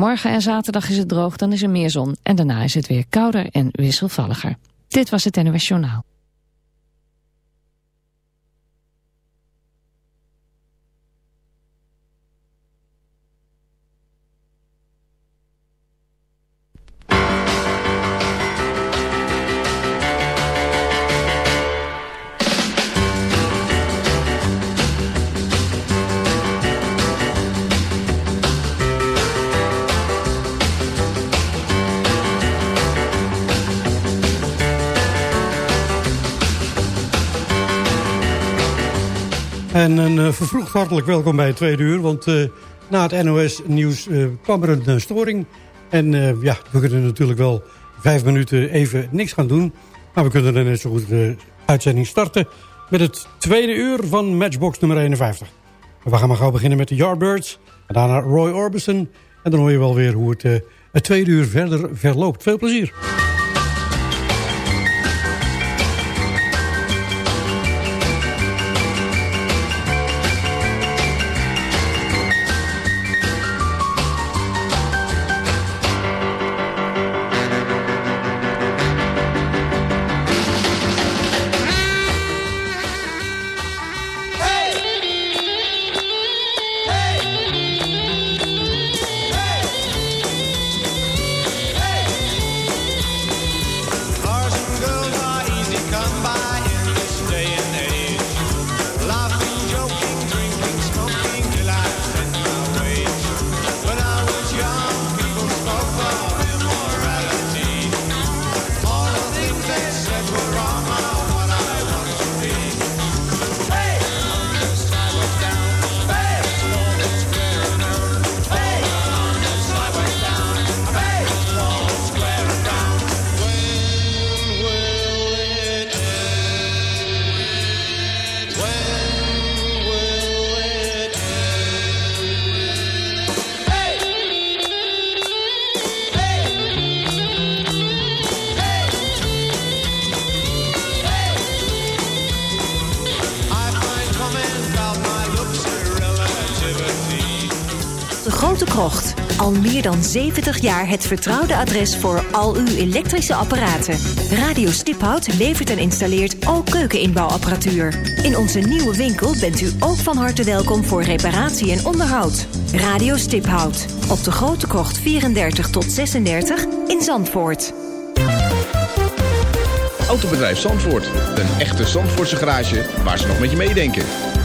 Morgen en zaterdag is het droog, dan is er meer zon. En daarna is het weer kouder en wisselvalliger. Dit was het NOS Journaal. En een uh, vervroegd hartelijk welkom bij het tweede uur. Want uh, na het NOS-nieuws eh, kwam er een storing. En ja, we kunnen natuurlijk wel vijf minuten even niks gaan doen. Maar we kunnen er net zo goed de uitzending starten... met het tweede uur van Matchbox nummer 51. En we gaan maar gauw beginnen met de Yardbirds. En daarna Roy Orbison. En dan hoor je wel weer hoe het, het tweede uur verder verloopt. Veel plezier. Dan 70 jaar het vertrouwde adres voor al uw elektrische apparaten. Radio Stiphout levert en installeert ook keukeninbouwapparatuur. In onze nieuwe winkel bent u ook van harte welkom voor reparatie en onderhoud. Radio Stiphout. Op de Grote Kocht 34 tot 36 in Zandvoort. Autobedrijf Zandvoort. Een echte Zandvoortse garage waar ze nog met je meedenken.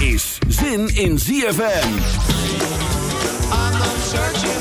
Is zin in ZFM. I'm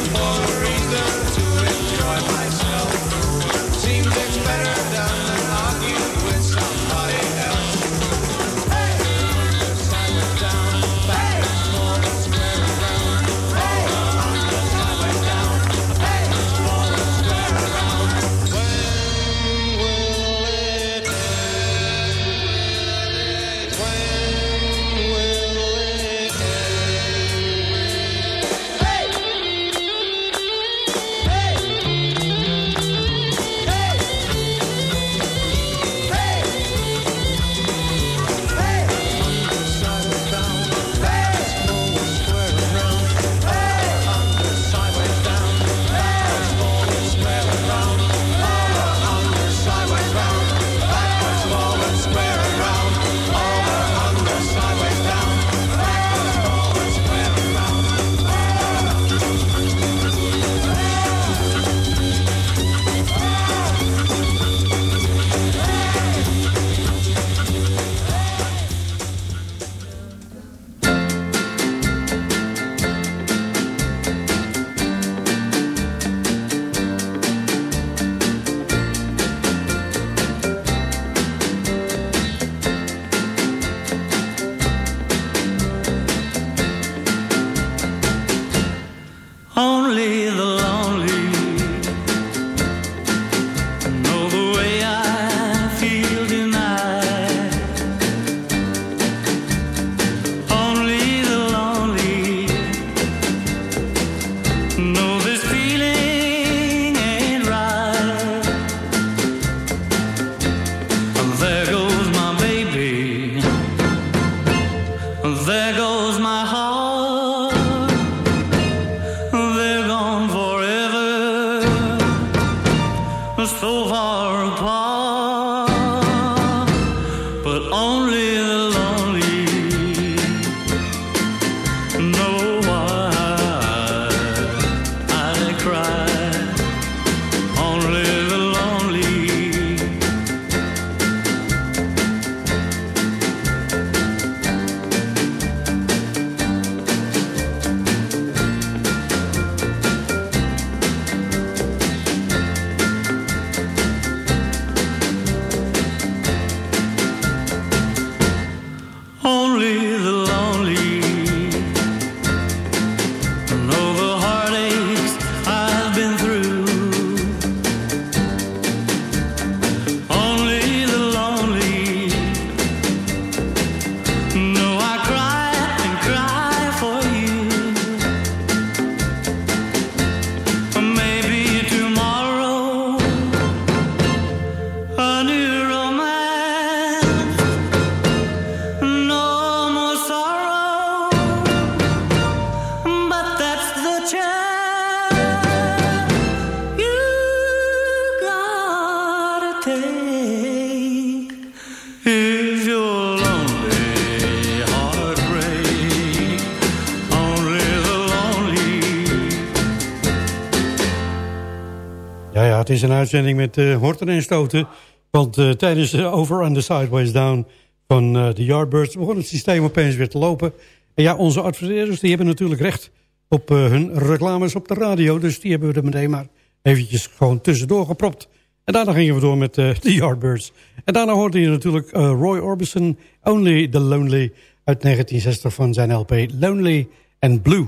het is een uitzending met uh, horten en stoten. Want uh, tijdens de Over and the Sideways Down van uh, de Yardbirds... begon het systeem opeens weer te lopen. En ja, onze adverteerders die hebben natuurlijk recht op hun reclames op de radio. Dus die hebben we er meteen maar eventjes gewoon tussendoor gepropt. En daarna gingen we door met de Yardbirds. En daarna hoorde je natuurlijk Roy Orbison... Only the Lonely uit 1960 van zijn LP Lonely and Blue.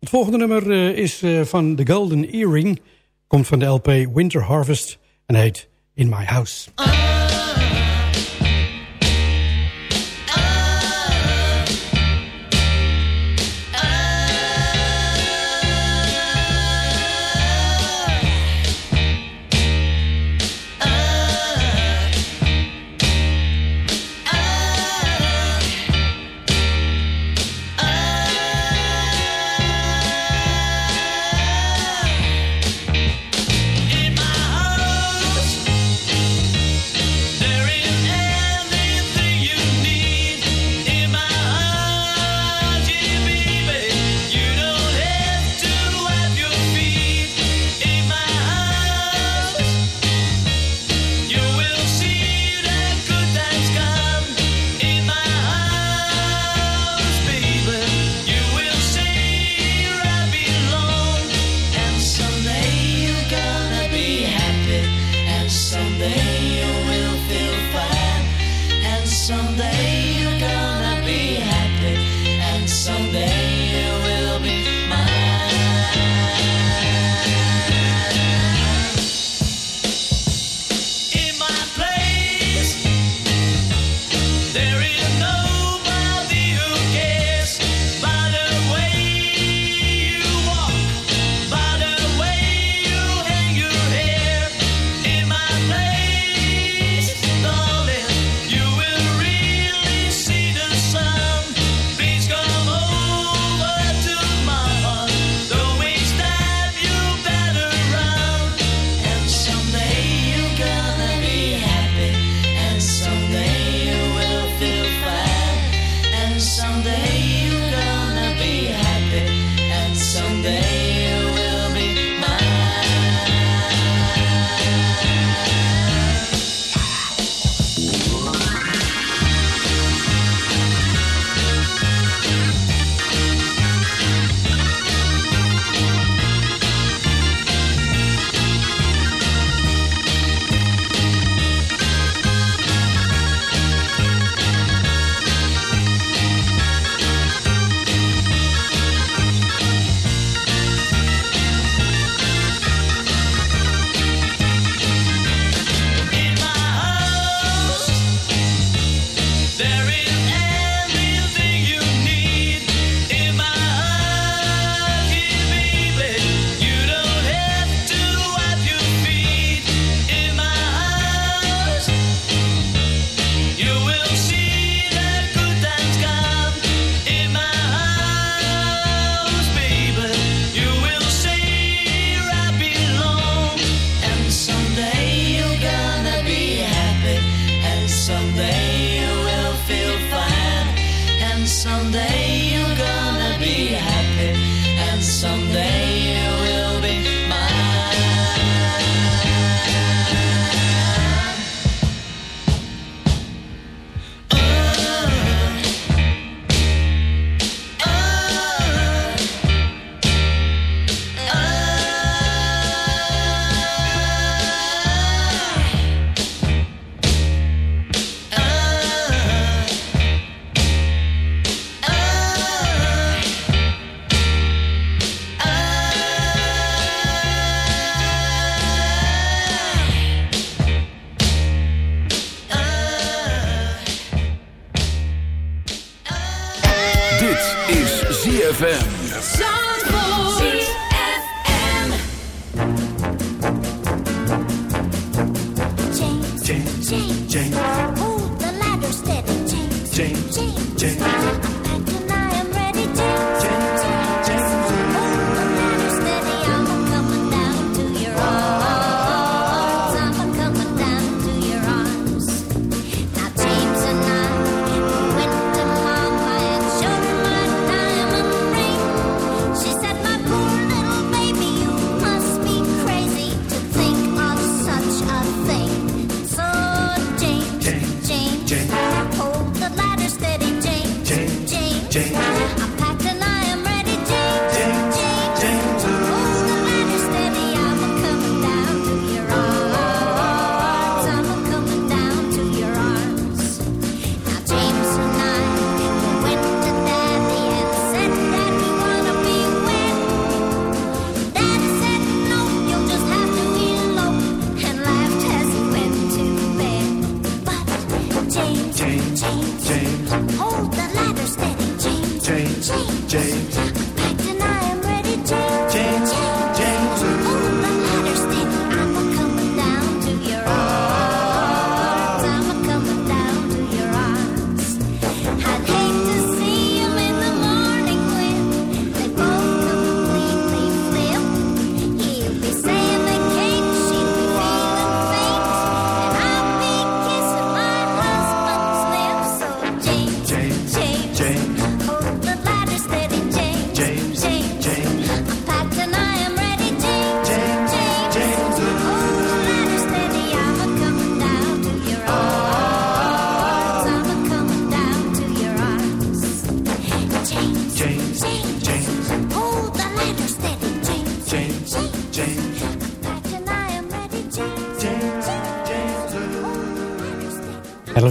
Het volgende nummer is van The Golden Earring... Komt van de LP Winter Harvest en heet In My House.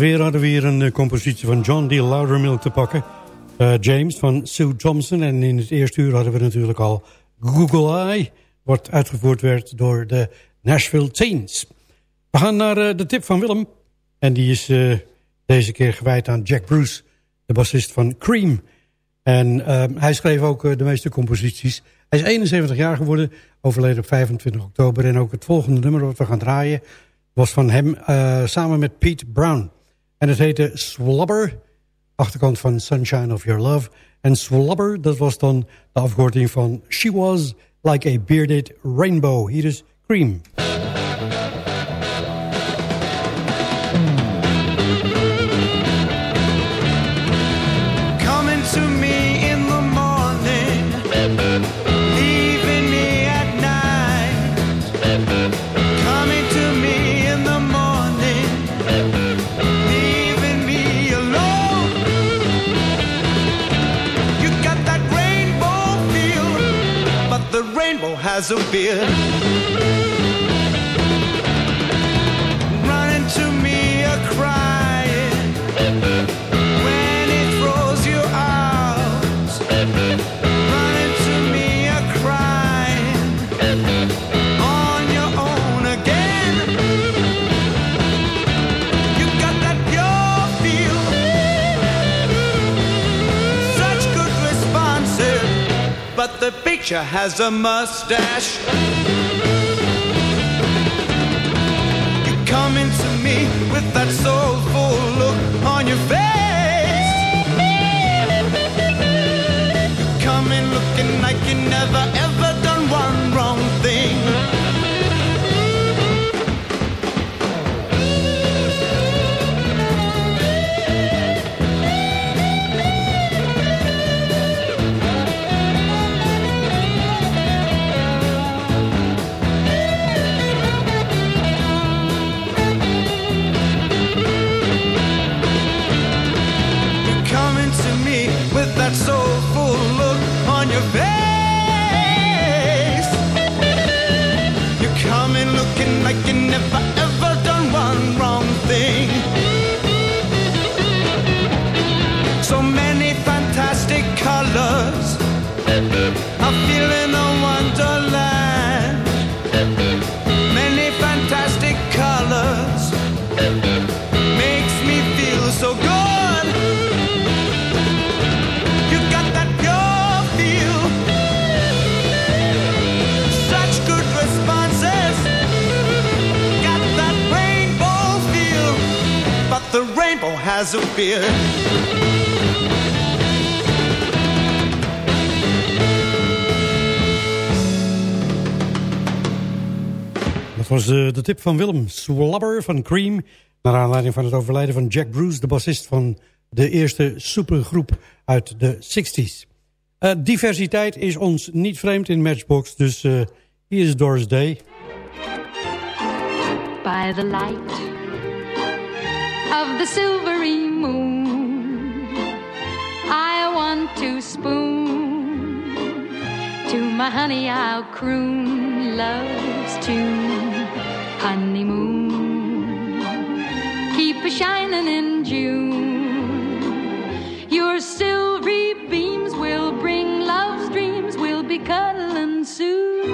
En alweer hadden we hier een uh, compositie van John D. Loudermilk te pakken. Uh, James van Sue Thompson. En in het eerste uur hadden we natuurlijk al Google Eye. Wat uitgevoerd werd door de Nashville Teens. We gaan naar uh, de tip van Willem. En die is deze keer gewijd aan Jack Bruce. De bassist van Cream. En hij schreef ook de meeste composities. Hij is 71 jaar geworden. Overleden op 25 oktober. En ook het volgende nummer wat we gaan draaien was van hem samen met Pete Brown. En het heette Swabber, achterkant van Sunshine of Your Love. En Swabber, dat was dan de afkorting van She Was Like a Bearded Rainbow. Hier is Cream. Has a beard. Picture has a mustache. You come into me with that soulful look on your face. feeling wonderland. Many fantastic colors makes me feel so good. You got that pure feel, such good responses. Got that rainbow feel, but the rainbow has a beard. Dat was de, de tip van Willem Swabber van Cream. Naar aanleiding van het overlijden van Jack Bruce, de bassist van de eerste supergroep uit de 60s. Uh, eh, diversiteit is ons niet vreemd in Matchbox, dus uh, hier is Doris Day. By the light of the silvery moon. I want to spoon to my honey, I'll croon love's tune. Honeymoon, keep a shining in June. Your silvery beams will bring love's dreams. We'll be cuddling soon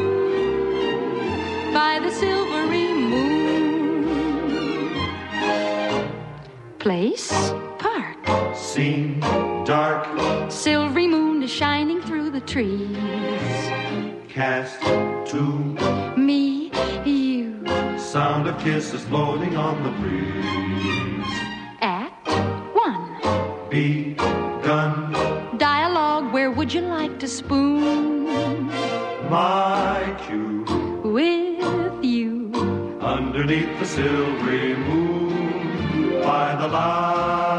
by the silvery moon. Place, park. Scene, dark. Silvery moon is shining through the trees. Cast, to. Me, you. Sound of kisses floating on the breeze. Act one. Begun. Dialogue, where would you like to spoon? My cue. With you. Underneath the silvery moon by the light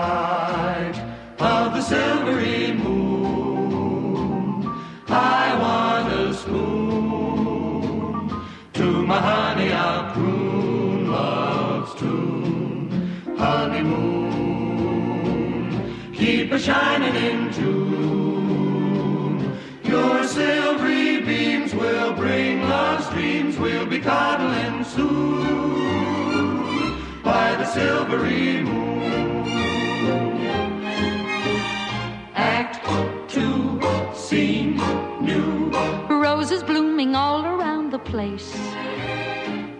shining in June. Your silvery beams will bring love's dreams. We'll be cuddling soon by the silvery moon. Act two, scene new. Roses blooming all around the place.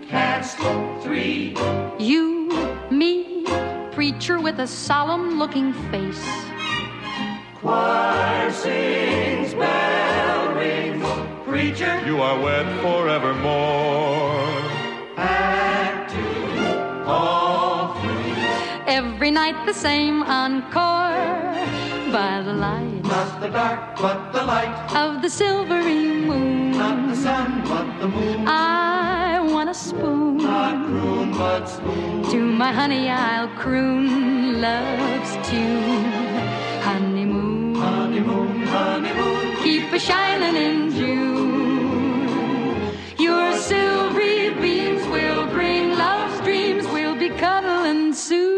Cast three. You, me, preacher with a solemn looking face Choir sings, bell rings. Preacher, You are wed forevermore. act two, all three. Every night the same encore by the light Not the dark, but the light. of the silvery moon. Not the sun, but the moon. I want a spoon. Not croon, but spoon. To my honey, I'll croon love's tune. Honeymoon, Keep a shining in June. Your silvery beams will bring love's dreams. We'll be cuddling soon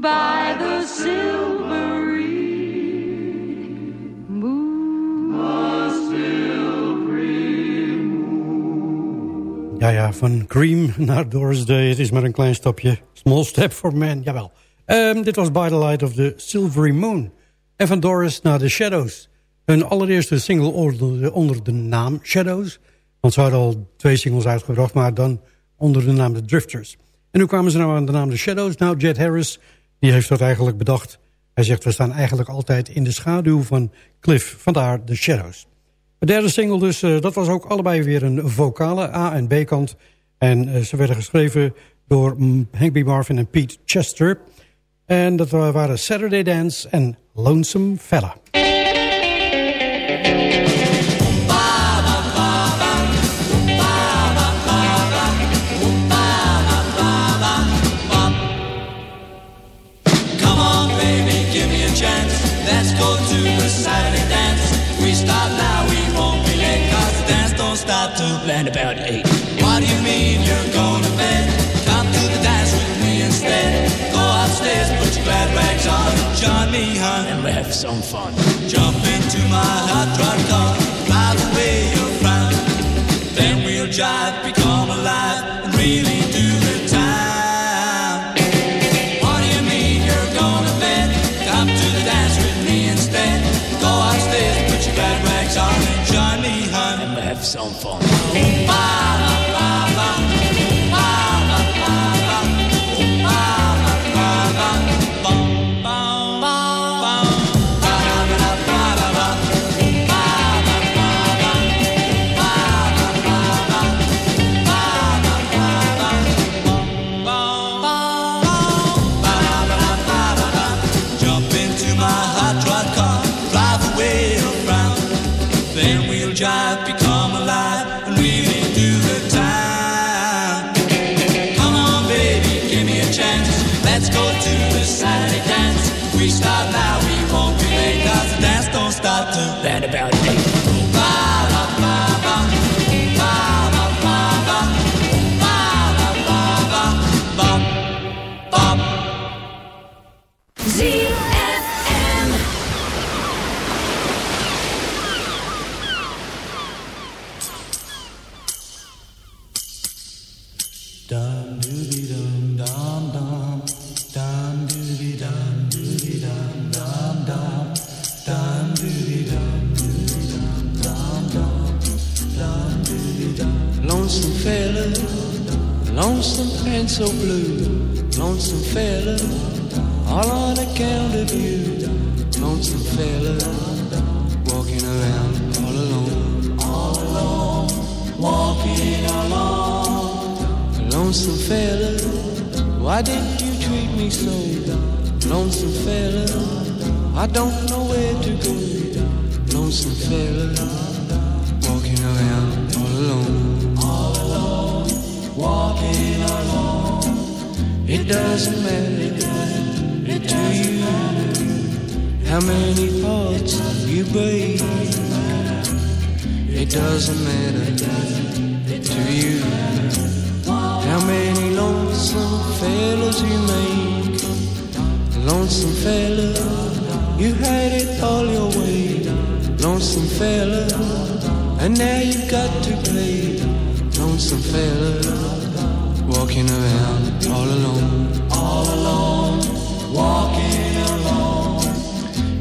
by the silvery moon. Ja, ja, van Cream naar Doris Day. Het is maar een klein stapje. Small step for man, jawel. Ehm, dit was By the Light of the Silvery Moon. En van Doris naar The Shadows. Hun allereerste single onder de, onder de naam Shadows. Want ze hadden al twee singles uitgebracht, maar dan onder de naam The Drifters. En nu kwamen ze nou aan de naam The Shadows. Nou, Jet Harris, die heeft dat eigenlijk bedacht. Hij zegt, we staan eigenlijk altijd in de schaduw van Cliff. Vandaar The Shadows. De derde single dus, eh, dat was ook allebei weer een vocale A- en B-kant. En eh, ze werden geschreven door Hank B. Marvin en Pete Chester. En dat wa- waren Saturday Dance en Lonesome Fella. Come on, me, hon, and we'll have some fun. Jump into my hot rod car, drive away your frown. Then we'll jive, become alive, and really do the time. What do you mean you're to bed? Come to the dance with me instead. Go upstairs, put your glad rags on and join me, hon, and we'll have some fun. Jump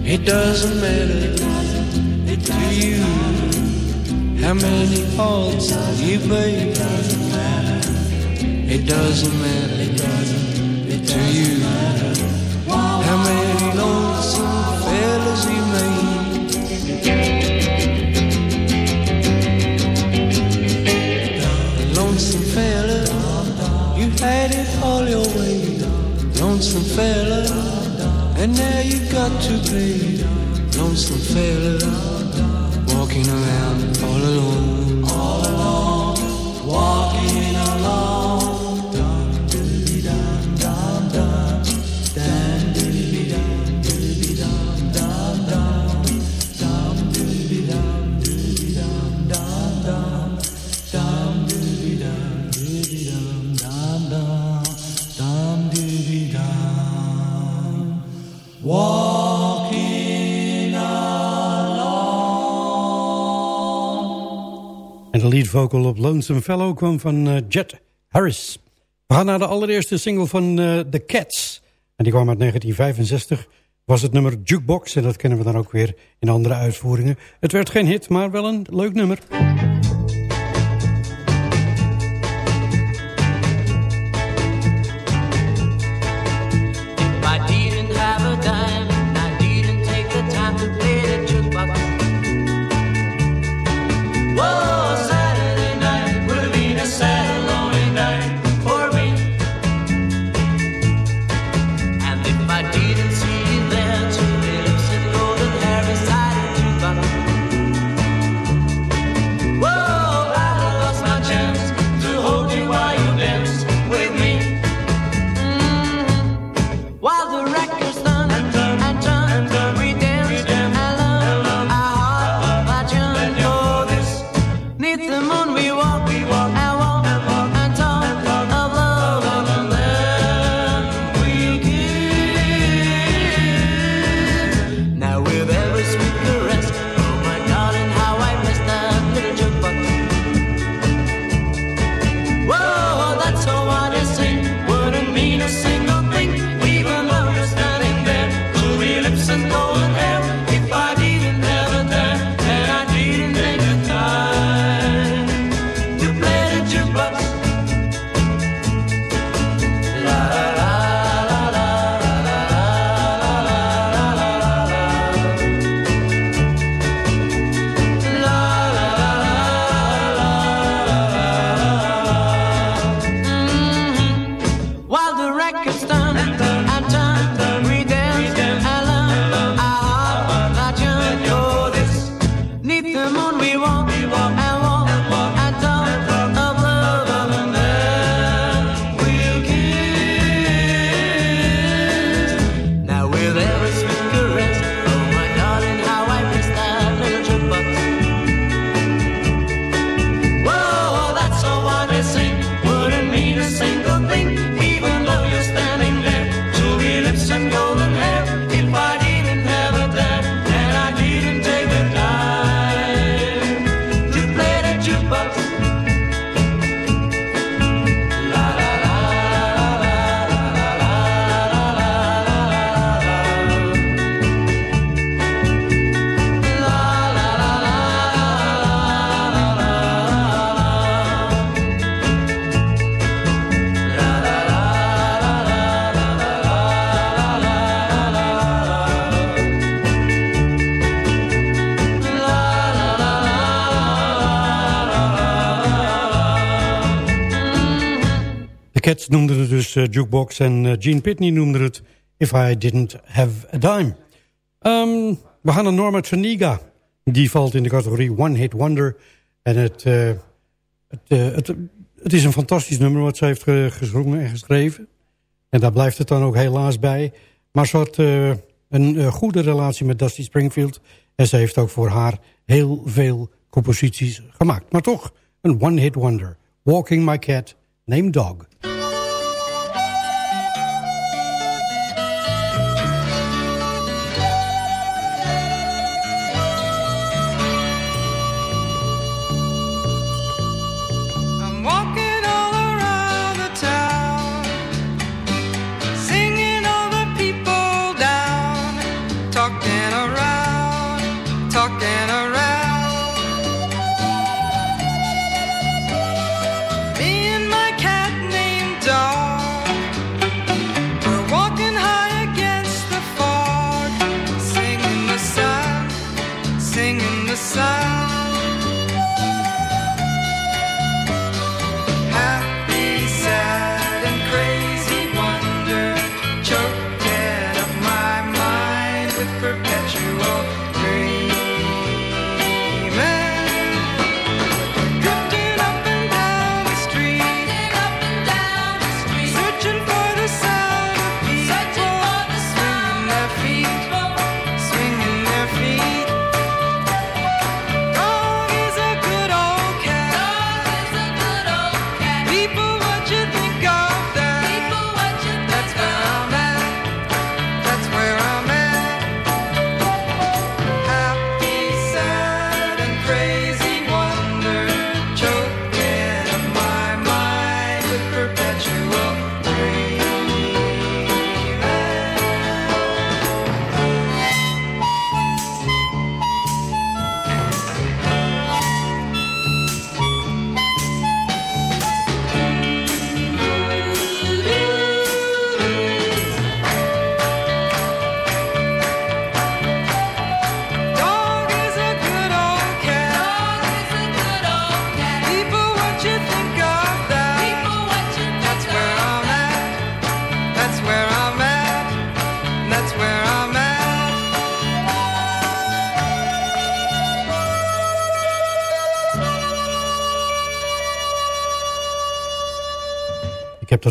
It doesn't matter to you. How many faults you made? It doesn't matter. To you. How many lonesome fellas you made? Lonesome fella, you had it all your way. Lonesome fella, got to pay. Lonesome fella, walking around vocal op Lonesome Fellow kwam van eh, Jet Harris. We gaan naar de allereerste single van eh, The Cats. En die kwam uit 1965. Was het nummer Jukebox. En dat kennen we dan ook weer in andere uitvoeringen. Het werd geen hit, maar wel een leuk nummer. Cats noemden het dus eh, Jukebox en eh, Gene Pitney noemde het If I Didn't Have a Dime. Ehm, we gaan naar Norma Treniga. Die valt in de categorie One Hit Wonder. En het, eh, het, het, is een fantastisch nummer wat ze heeft ge- gezongen en geschreven. En daar blijft het dan ook helaas bij. Maar ze had een goede relatie met Dusty Springfield. En ze heeft ook voor haar heel veel composities gemaakt. Maar toch een One Hit Wonder. Walking My Cat, Named Dog.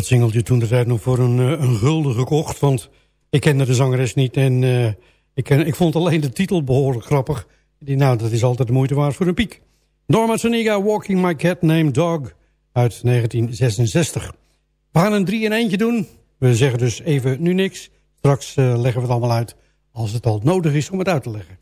Dat singeltje toen de tijd nog voor een, eh, een gulden gekocht. Want ik kende de zangeres niet. En uh, ik, ik vond alleen de titel behoorlijk grappig. Die, nou, dat is altijd de moeite waard voor een piek. Norma Soniga, Walking My Cat Named Dog uit 1966. We gaan een drie in eentje doen. We zeggen dus even nu niks. Straks uh, leggen we het allemaal uit als het al nodig is om het uit te leggen.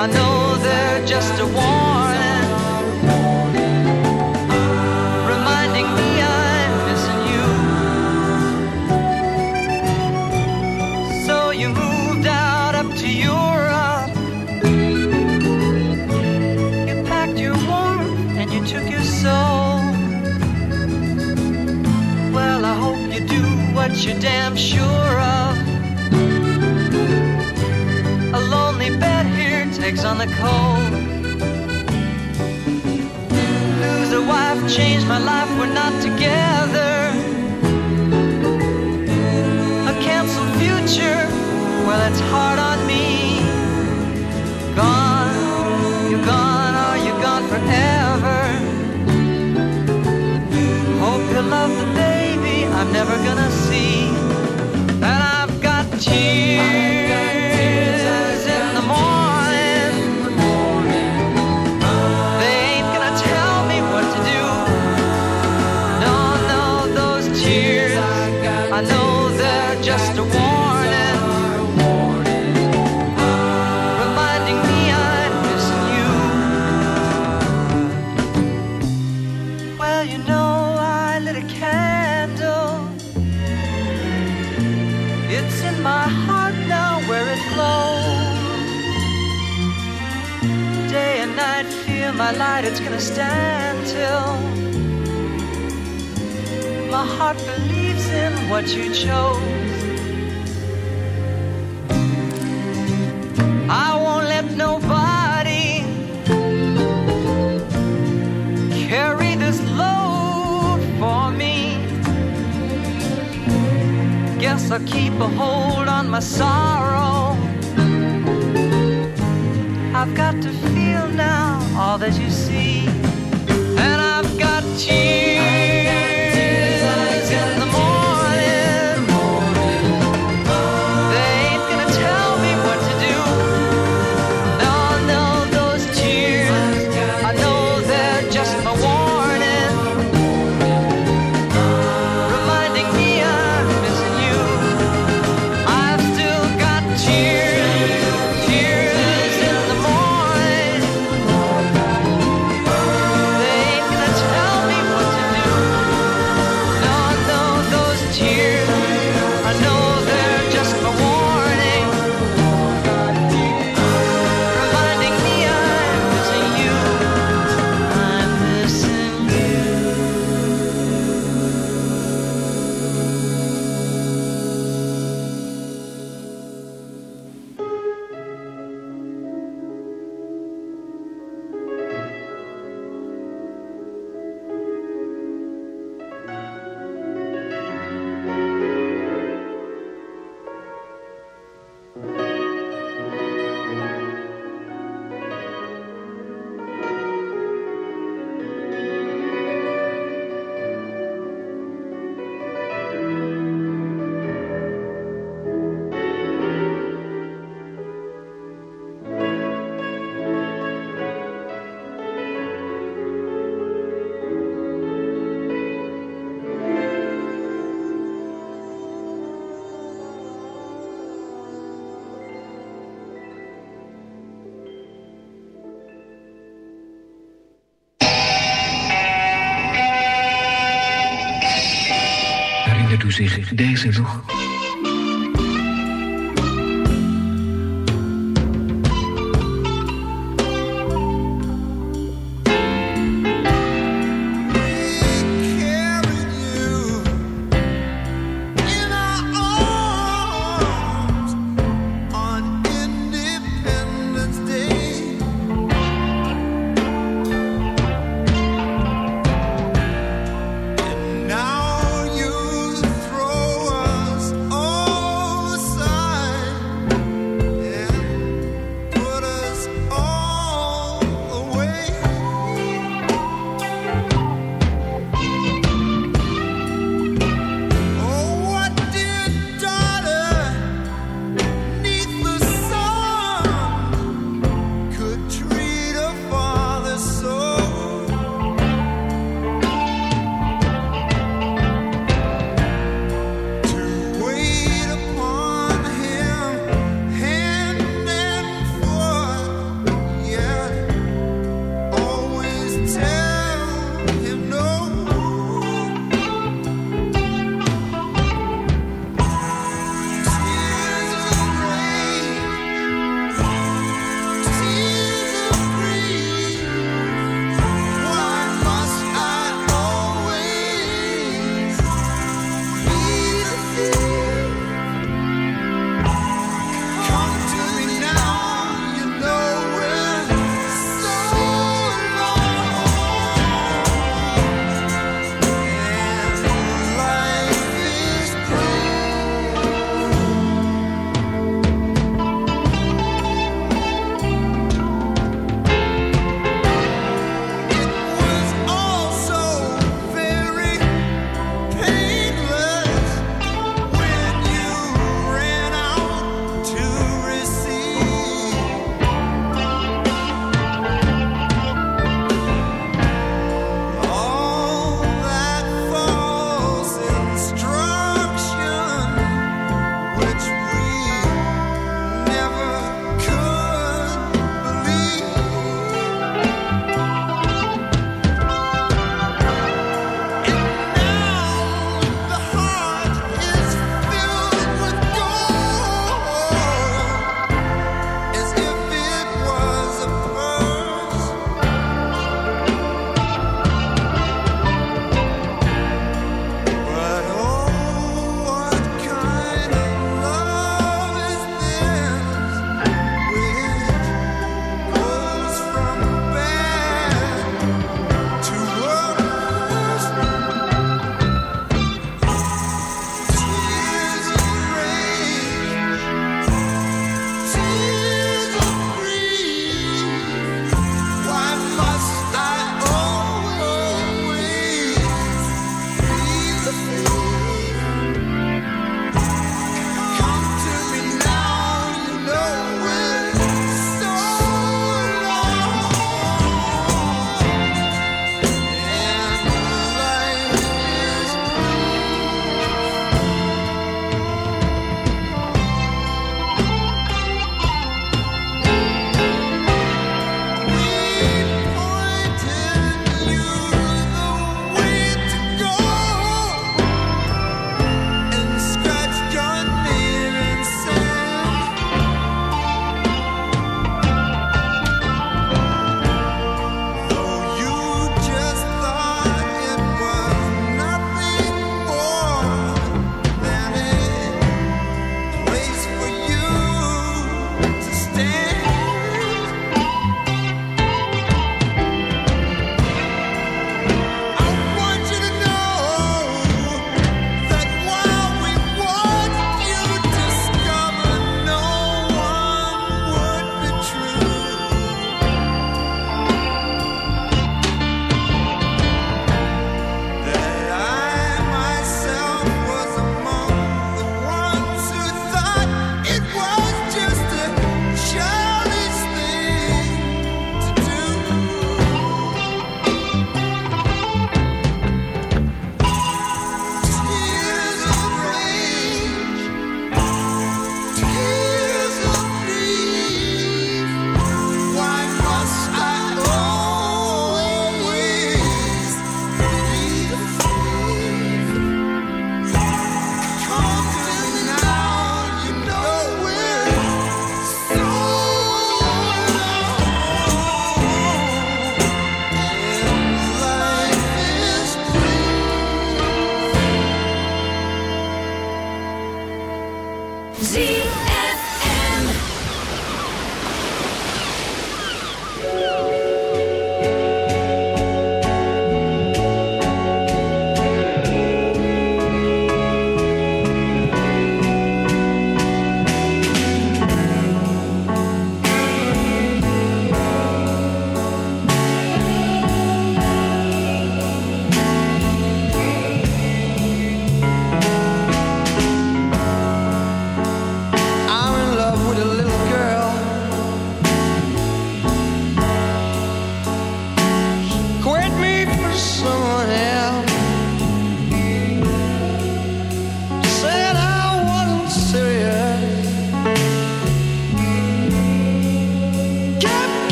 I know they're just a warning. Reminding me I'm missing you. So you moved out up to Europe. You packed your warmth and you took your soul. Well, I hope you do what you're damn sure. On the cold. Lose a wife, change my life, we're not together. A canceled future, well, it's hard on me. Gone, you're gone, oh, are you gone forever? Hope you love the baby I'm never gonna see. And I've got tears what you chose. I won't let nobody carry this load for me. Guess I'll keep a hold on my sorrow. I've got to feel now all that you see, and I've got tears u zich deze nog?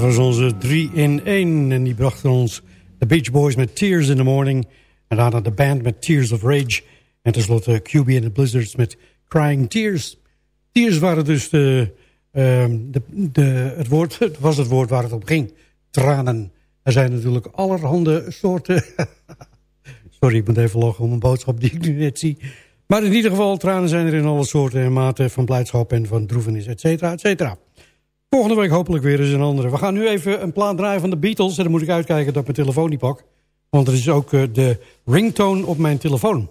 Dat was onze 3 in 1 en die brachten ons de Beach Boys met Tears in the Morning. En daarna de band met Tears of Rage. En tenslotte QB and the Blizzards met Crying Tears. Tears waren dus de, ehm, de, de, het woord, was het woord waar het om ging. Tranen. Er zijn natuurlijk allerhande soorten... Sorry, ik moet even lachen om een boodschap die ik nu net zie. Maar in ieder geval, tranen zijn er in alle soorten en maten van blijdschap en van droevenis, et cetera, et cetera. Volgende week hopelijk weer eens een andere. We gaan nu even een plaat draaien van de Beatles. En dan moet ik uitkijken dat ik mijn telefoon niet pak. Want er is ook eh, de ringtone op mijn telefoon.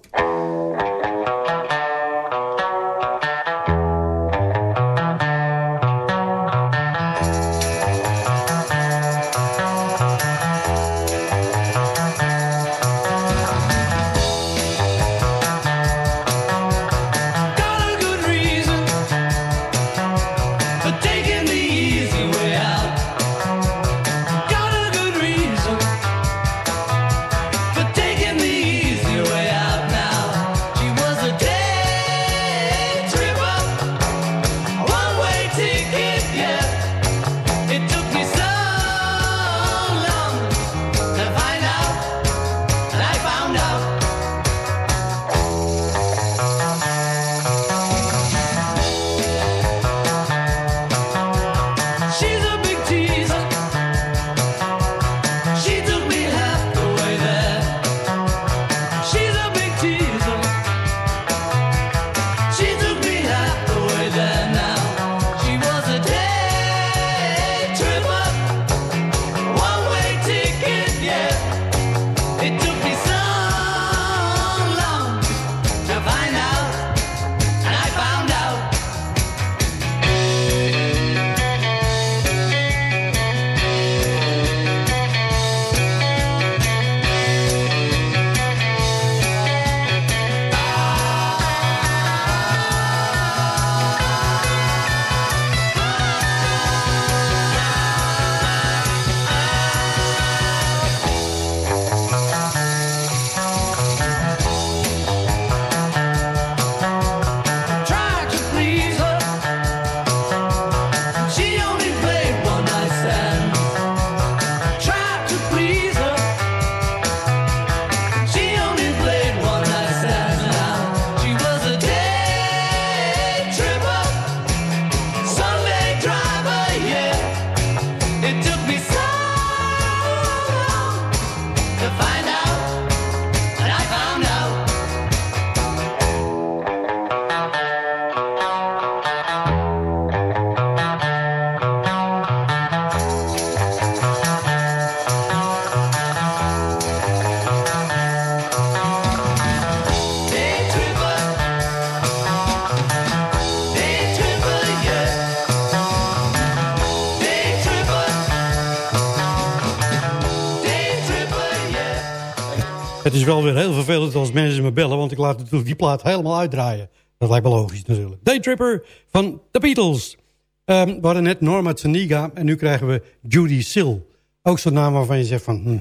Wel weer heel vervelend als mensen me bellen... want ik laat natuurlijk die plaat helemaal uitdraaien. Dat lijkt me logisch natuurlijk. Daytripper van The Beatles. Um, we hadden net Norma Tsaniga en nu krijgen we Judy Sill. Ook zo'n naam waarvan je zegt van... Hm,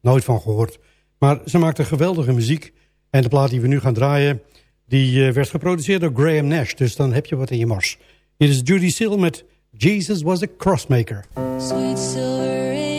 nooit van gehoord. Maar ze maakte geweldige muziek. En de plaat die we nu gaan draaien... die uh, werd geproduceerd door Graham Nash. Dus dan heb je wat in je mars. Hier is Judy Sill met Jesus was a Crossmaker. Sweet silver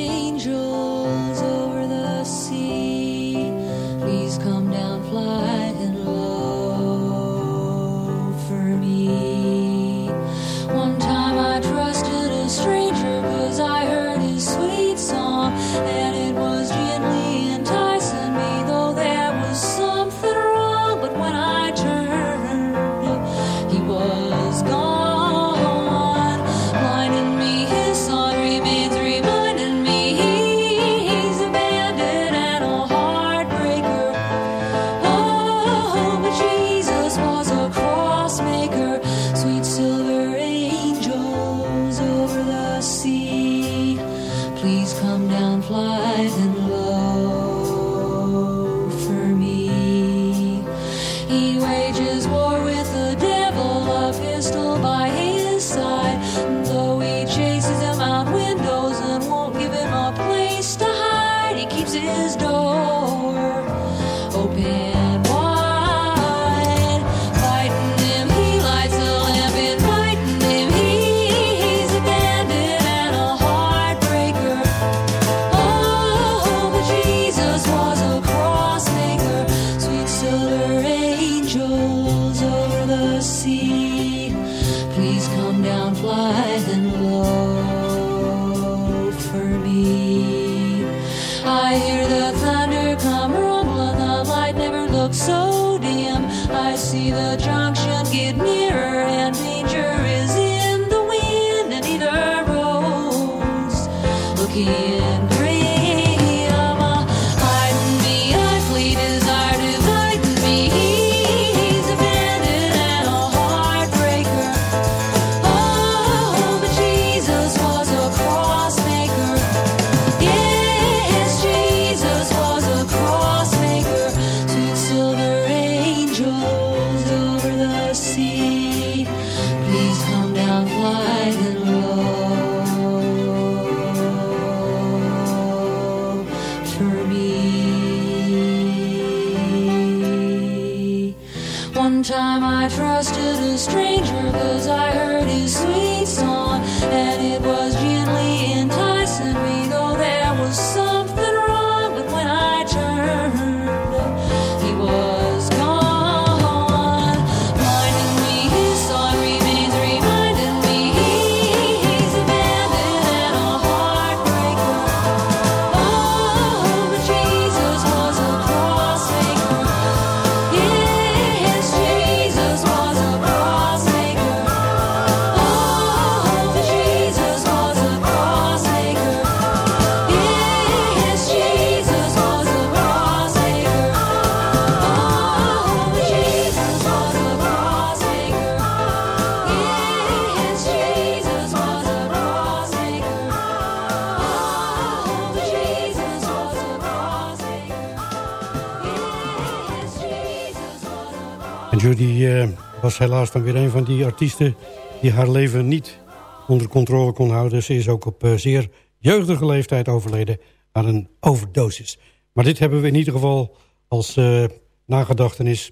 helaas dan weer een van die artiesten... die haar leven niet onder controle kon houden. Ze is ook op eh, zeer jeugdige leeftijd overleden aan een overdosis. Maar dit hebben we in ieder geval als eh, nagedachtenis.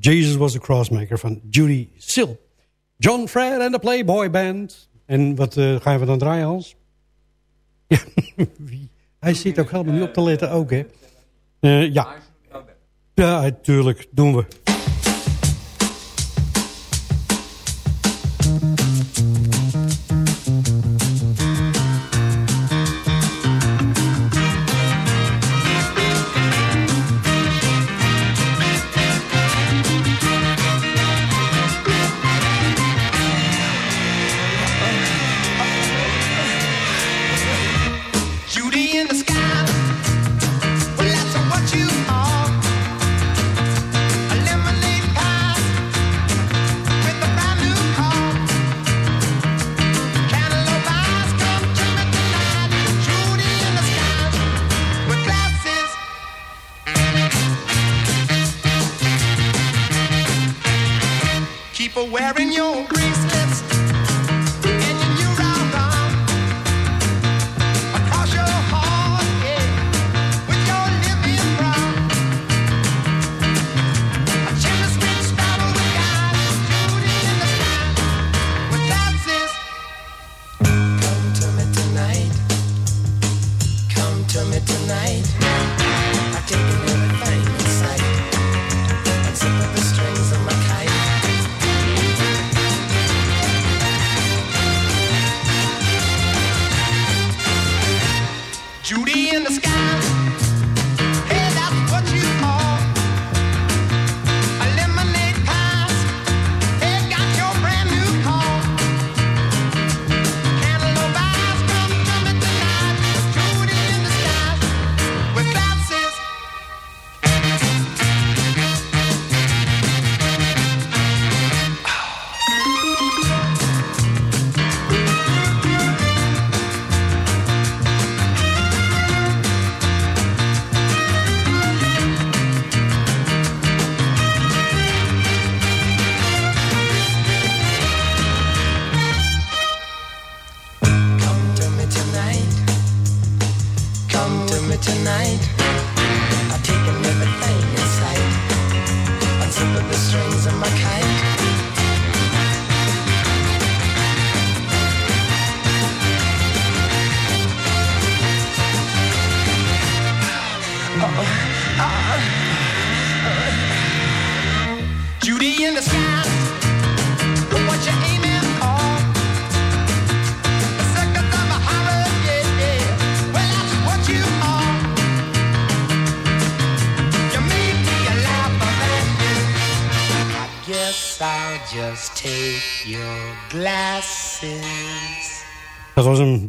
Jesus was a Crossmaker van Judy Sill. John Fred en de Playboy Band. En wat eh, gaan we dan draaien, Hans? Hij zit ook helemaal niet op te letten ook, hè? Ja. Ja, natuurlijk. Doen we.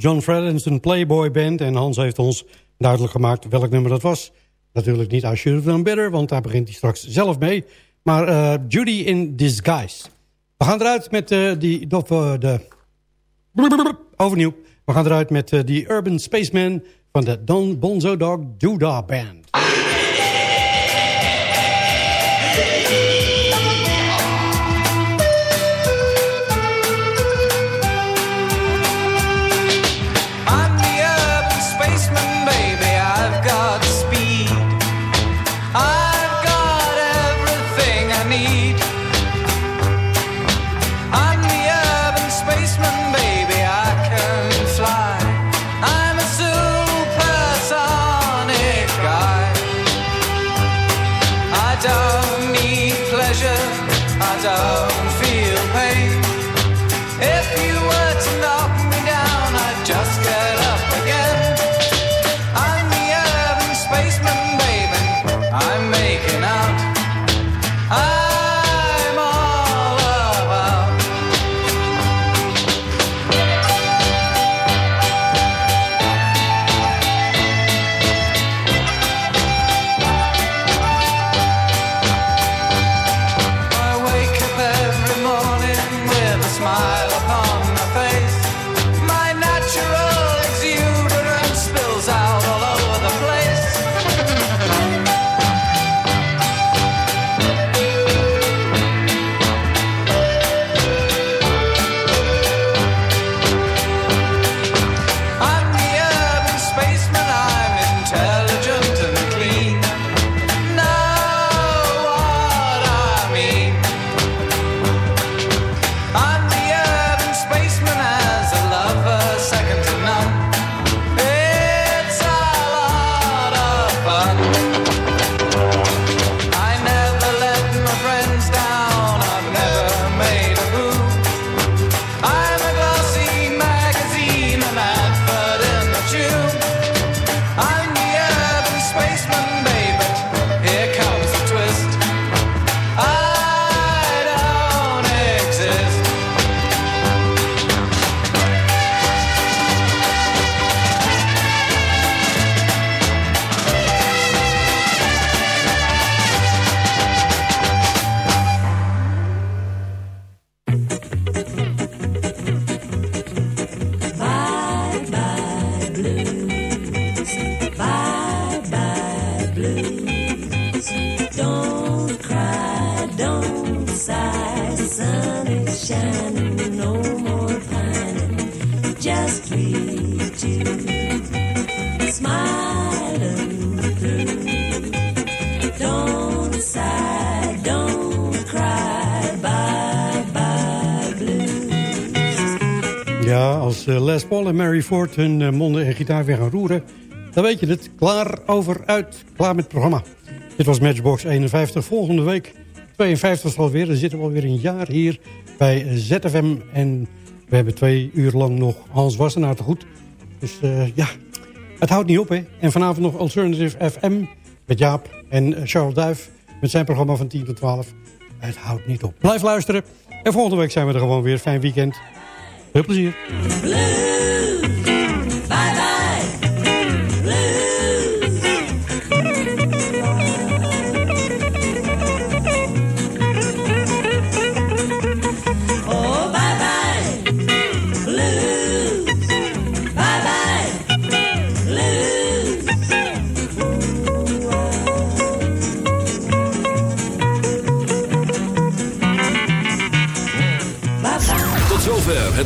John Fredden's Playboy Band. En Hans heeft ons duidelijk gemaakt welk nummer dat was. Natuurlijk niet I Should Have Better, want daar begint hij straks zelf mee. Maar eh, Judy in Disguise. We gaan eruit met eh, die... Of, uh, de... Overnieuw. We gaan eruit met die Urban Spaceman van de Don Bonzo Dog Doodah Band. Ford hun eh, monden en gitaar weer gaan roeren... dan weet je het. Klaar over, uit, klaar met het programma. Dit was Matchbox 51. Volgende week 52 alweer. Dan zitten we alweer een jaar hier bij ZFM. En we hebben twee uur lang nog Hans Wassenaar te goed. Dus eh, ja, het houdt niet op hè. En vanavond nog Alternative FM met Jaap en eh, Charles Duif... met zijn programma van 10 tot 12. Het houdt niet op. Blijf luisteren. En volgende week zijn we er gewoon weer. Fijn weekend. Veel plezier.